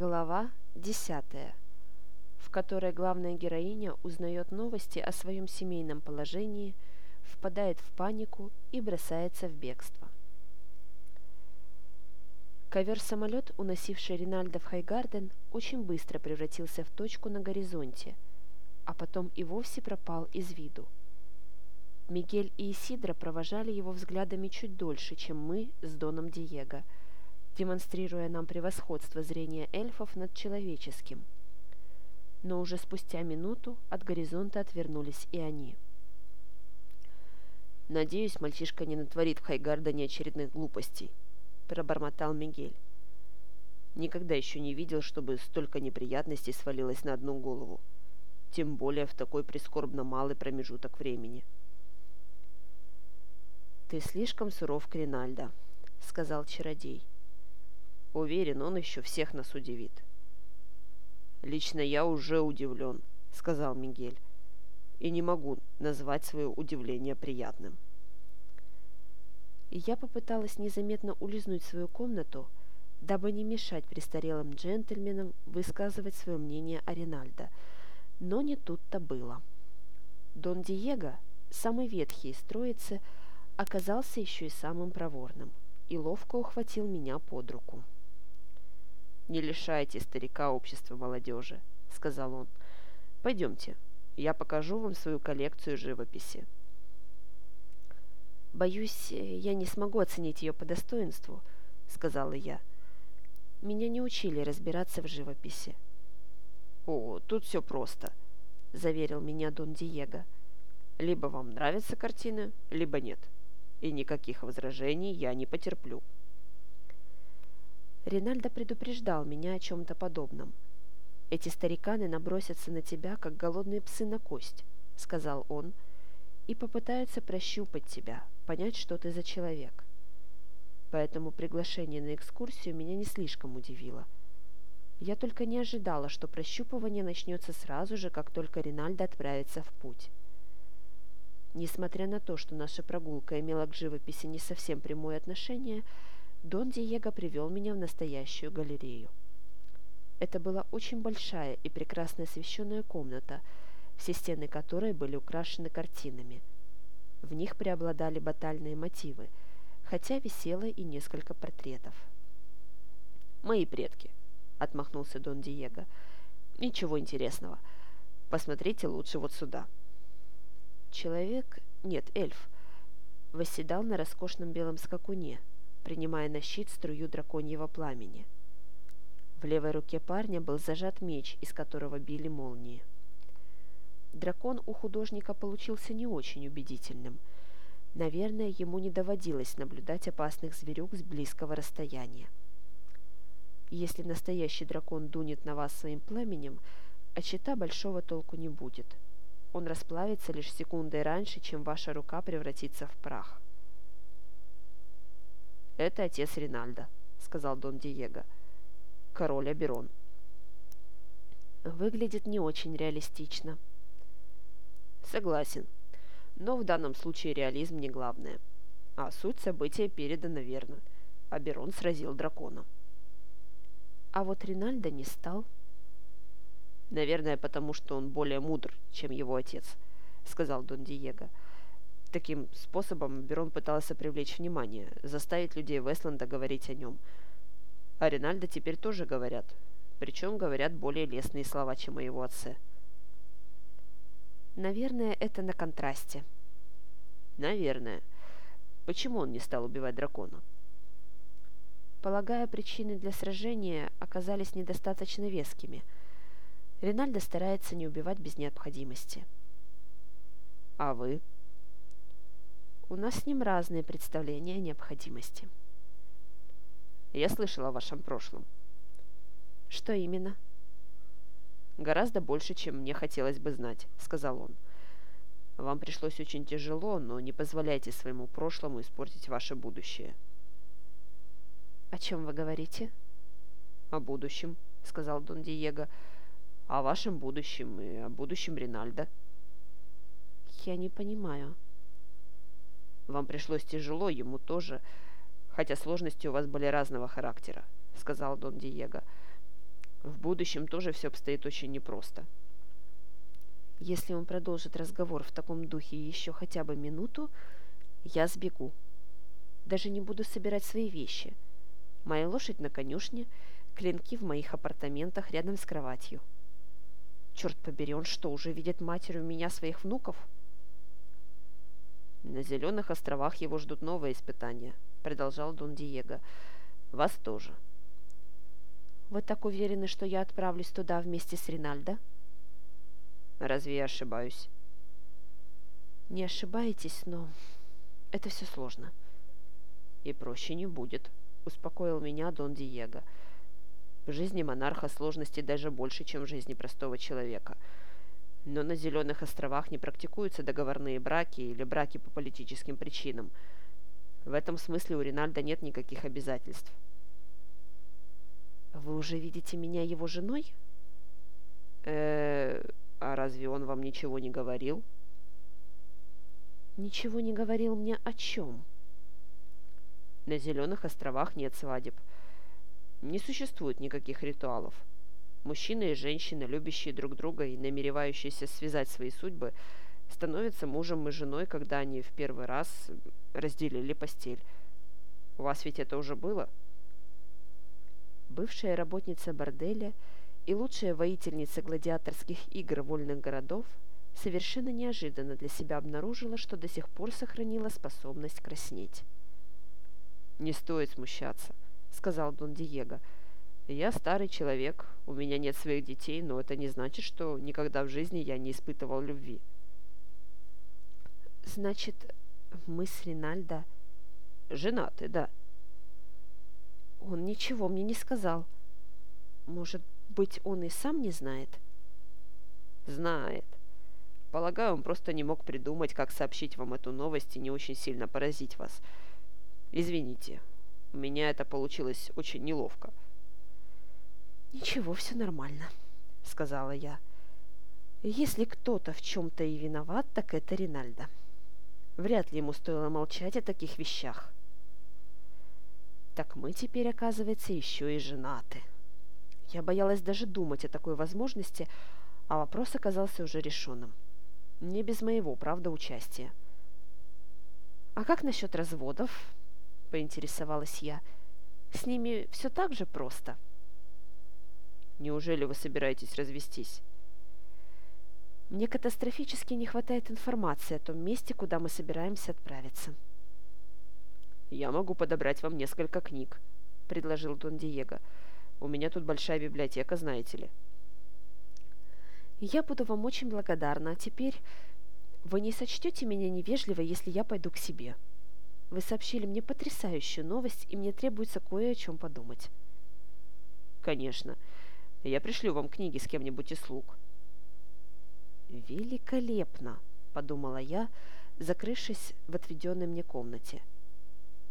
Глава 10, в которой главная героиня узнает новости о своем семейном положении, впадает в панику и бросается в бегство. Ковер-самолет, уносивший Ринальда в Хайгарден, очень быстро превратился в точку на горизонте, а потом и вовсе пропал из виду. Мигель и Исидра провожали его взглядами чуть дольше, чем мы с Доном Диего – демонстрируя нам превосходство зрения эльфов над человеческим. Но уже спустя минуту от горизонта отвернулись и они. «Надеюсь, мальчишка не натворит в Хайгардане очередных глупостей», — пробормотал Мигель. Никогда еще не видел, чтобы столько неприятностей свалилось на одну голову, тем более в такой прискорбно малый промежуток времени. «Ты слишком суров, Кринальда», — сказал чародей. Уверен, он еще всех нас удивит. «Лично я уже удивлен», — сказал Мигель. «И не могу назвать свое удивление приятным». Я попыталась незаметно улизнуть в свою комнату, дабы не мешать престарелым джентльменам высказывать свое мнение о Ринальдо. Но не тут-то было. Дон Диего, самый ветхий из троицы, оказался еще и самым проворным и ловко ухватил меня под руку. «Не лишайте старика общества молодежи», — сказал он. «Пойдемте, я покажу вам свою коллекцию живописи». «Боюсь, я не смогу оценить ее по достоинству», — сказала я. «Меня не учили разбираться в живописи». «О, тут все просто», — заверил меня Дон Диего. «Либо вам нравятся картины, либо нет. И никаких возражений я не потерплю». Ринальдо предупреждал меня о чем-то подобном. «Эти стариканы набросятся на тебя, как голодные псы на кость», — сказал он, «и попытаются прощупать тебя, понять, что ты за человек». Поэтому приглашение на экскурсию меня не слишком удивило. Я только не ожидала, что прощупывание начнется сразу же, как только Ринальдо отправится в путь. Несмотря на то, что наша прогулка имела к живописи не совсем прямое отношение, — Дон Диего привел меня в настоящую галерею. Это была очень большая и прекрасно освещенная комната, все стены которой были украшены картинами. В них преобладали батальные мотивы, хотя висело и несколько портретов. «Мои предки», — отмахнулся Дон Диего. «Ничего интересного. Посмотрите лучше вот сюда». Человек, нет, эльф, восседал на роскошном белом скакуне — принимая на щит струю драконьего пламени. В левой руке парня был зажат меч, из которого били молнии. Дракон у художника получился не очень убедительным. Наверное, ему не доводилось наблюдать опасных зверюк с близкого расстояния. Если настоящий дракон дунет на вас своим пламенем, от щита большого толку не будет. Он расплавится лишь секундой раньше, чем ваша рука превратится в прах. «Это отец Ринальда», — сказал Дон Диего. «Король Аберон». «Выглядит не очень реалистично». «Согласен. Но в данном случае реализм не главное. А суть события передана верно. Аберон сразил дракона». А вот Ринальдо не стал. «Наверное, потому что он более мудр, чем его отец», — сказал Дон Диего. Таким способом Берон пытался привлечь внимание, заставить людей Вестланда говорить о нем. А Ринальдо теперь тоже говорят, причем говорят более лестные слова, чем о его отце. Наверное, это на контрасте. Наверное. Почему он не стал убивать дракона? Полагаю, причины для сражения оказались недостаточно вескими. Ринальдо старается не убивать без необходимости. А вы? У нас с ним разные представления о необходимости. Я слышал о вашем прошлом. Что именно? Гораздо больше, чем мне хотелось бы знать, сказал он. Вам пришлось очень тяжело, но не позволяйте своему прошлому испортить ваше будущее. О чем вы говорите? О будущем, сказал Дон Диего. О вашем будущем и о будущем Ринальда. Я не понимаю. Вам пришлось тяжело, ему тоже, хотя сложности у вас были разного характера», — сказал Дон Диего. В будущем тоже все обстоит очень непросто. Если он продолжит разговор в таком духе еще хотя бы минуту, я сбегу. Даже не буду собирать свои вещи. Моя лошадь на конюшне, клинки в моих апартаментах рядом с кроватью. Черт побери, он что, уже видит матерью меня своих внуков? На Зеленых островах его ждут новые испытания, продолжал Дон Диего. Вас тоже. Вы так уверены, что я отправлюсь туда вместе с Ринальдо? Разве я ошибаюсь? Не ошибаетесь, но это все сложно. И проще не будет, успокоил меня Дон Диего. В жизни монарха сложностей даже больше, чем в жизни простого человека. Но на Зеленых островах не практикуются договорные браки или браки по политическим причинам. В этом смысле у Ринальда нет никаких обязательств. Вы уже видите меня его женой? Э, а разве он вам ничего не говорил? Ничего не говорил мне о чем? На Зеленых островах нет свадеб. Не существует никаких ритуалов. Мужчины и женщины, любящие друг друга и намеревающиеся связать свои судьбы, становятся мужем и женой, когда они в первый раз разделили постель. У вас ведь это уже было? Бывшая работница борделя – и лучшая воительница гладиаторских игр вольных городов совершенно неожиданно для себя обнаружила, что до сих пор сохранила способность краснеть. «Не стоит смущаться», — сказал Дон Диего. «Я старый человек, у меня нет своих детей, но это не значит, что никогда в жизни я не испытывал любви». «Значит, мы с Ринальдо...» «Женаты, да». «Он ничего мне не сказал. Может, быть, он и сам не знает? Знает. Полагаю, он просто не мог придумать, как сообщить вам эту новость и не очень сильно поразить вас. Извините, у меня это получилось очень неловко. «Ничего, все нормально», — сказала я. «Если кто-то в чем-то и виноват, так это Ринальдо. Вряд ли ему стоило молчать о таких вещах». «Так мы теперь, оказывается, еще и женаты». Я боялась даже думать о такой возможности, а вопрос оказался уже решенным. Не без моего, правда, участия. «А как насчет разводов?» – поинтересовалась я. «С ними все так же просто?» «Неужели вы собираетесь развестись?» «Мне катастрофически не хватает информации о том месте, куда мы собираемся отправиться». «Я могу подобрать вам несколько книг», – предложил Дон Диего. У меня тут большая библиотека, знаете ли. Я буду вам очень благодарна. А теперь вы не сочтете меня невежливо, если я пойду к себе. Вы сообщили мне потрясающую новость, и мне требуется кое о чем подумать. Конечно. Я пришлю вам книги с кем-нибудь из слуг. Великолепно, подумала я, закрывшись в отведенной мне комнате.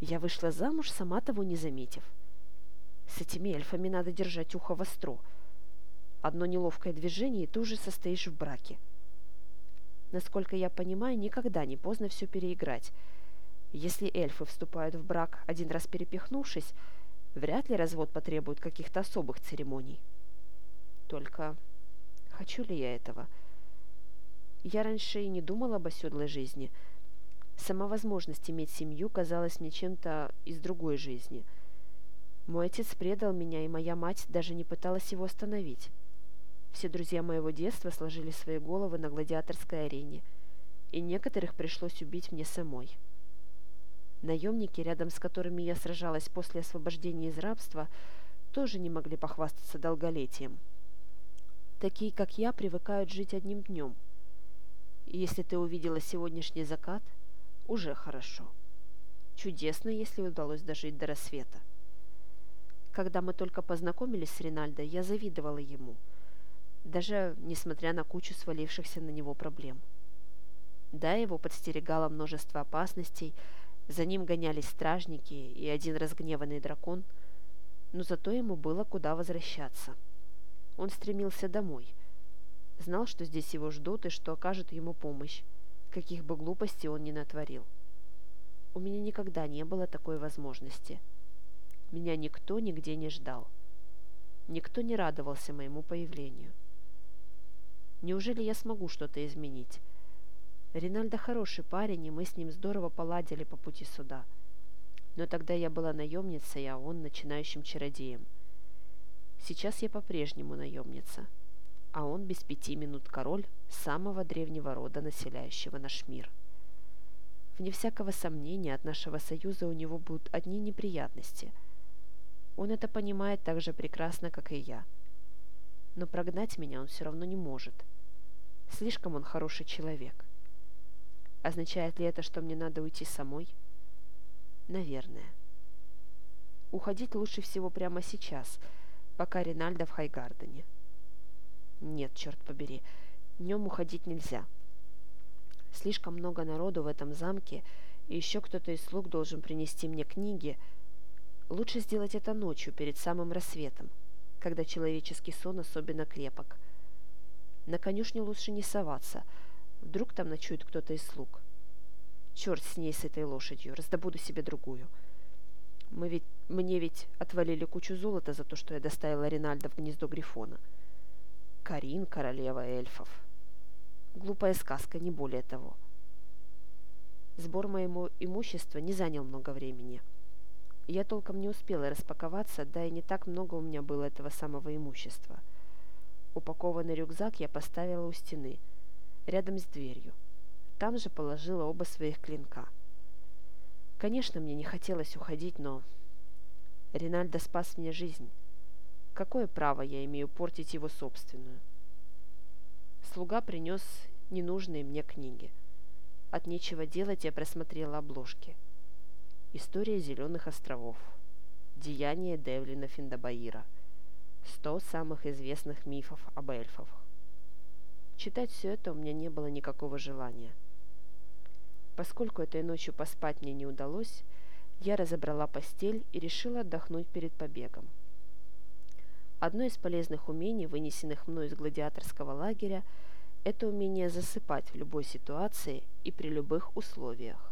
Я вышла замуж, сама того не заметив. С этими эльфами надо держать ухо востро. Одно неловкое движение, и ты уже состоишь в браке. Насколько я понимаю, никогда не поздно все переиграть. Если эльфы вступают в брак, один раз перепихнувшись, вряд ли развод потребует каких-то особых церемоний. Только хочу ли я этого? Я раньше и не думала об оседлой жизни. Сама возможность иметь семью казалась мне чем-то из другой жизни – мой отец предал меня, и моя мать даже не пыталась его остановить. Все друзья моего детства сложили свои головы на гладиаторской арене, и некоторых пришлось убить мне самой. Наемники, рядом с которыми я сражалась после освобождения из рабства, тоже не могли похвастаться долголетием. Такие, как я, привыкают жить одним днем. Если ты увидела сегодняшний закат, уже хорошо. Чудесно, если удалось дожить до рассвета. Когда мы только познакомились с Ринальдо, я завидовала ему, даже несмотря на кучу свалившихся на него проблем. Да, его подстерегало множество опасностей, за ним гонялись стражники и один разгневанный дракон, но зато ему было куда возвращаться. Он стремился домой, знал, что здесь его ждут и что окажут ему помощь, каких бы глупостей он ни натворил. У меня никогда не было такой возможности – меня никто нигде не ждал. Никто не радовался моему появлению. Неужели я смогу что-то изменить? Ринальдо хороший парень, и мы с ним здорово поладили по пути сюда. Но тогда я была наемницей, а он начинающим чародеем. Сейчас я по-прежнему наемница, а он без пяти минут король самого древнего рода, населяющего наш мир. Вне всякого сомнения, от нашего союза у него будут одни неприятности. Он это понимает так же прекрасно, как и я. Но прогнать меня он все равно не может. Слишком он хороший человек. Означает ли это, что мне надо уйти самой? Наверное. Уходить лучше всего прямо сейчас, пока Ринальдо в Хайгардене. Нет, черт побери, днем уходить нельзя. Слишком много народу в этом замке, и еще кто-то из слуг должен принести мне книги. Лучше сделать это ночью, перед самым рассветом, когда человеческий сон особенно крепок. На конюшню лучше не соваться — Вдруг там ночует кто-то из слуг. Черт с ней, с этой лошадью, раздобуду себе другую. Мы ведь, мне ведь отвалили кучу золота за то, что я доставила Ринальда в гнездо Грифона. Карин, королева эльфов. Глупая сказка, не более того. Сбор моему имущества не занял много времени. Я толком не успела распаковаться, да и не так много у меня было этого самого имущества. Упакованный рюкзак я поставила у стены – рядом с дверью. Там же положила оба своих клинка. Конечно, мне не хотелось уходить, но... Ринальдо спас мне жизнь. Какое право я имею портить его собственную? Слуга принес ненужные мне книги. От нечего делать я просмотрела обложки. История Зеленых островов. Деяния Девлина Финдабаира. Сто самых известных мифов об эльфах. Читать все это у меня не было никакого желания. Поскольку этой ночью поспать мне не удалось, я разобрала постель и решила отдохнуть перед побегом. Одно из полезных умений, вынесенных мной из гладиаторского лагеря, это умение засыпать в любой ситуации и при любых условиях.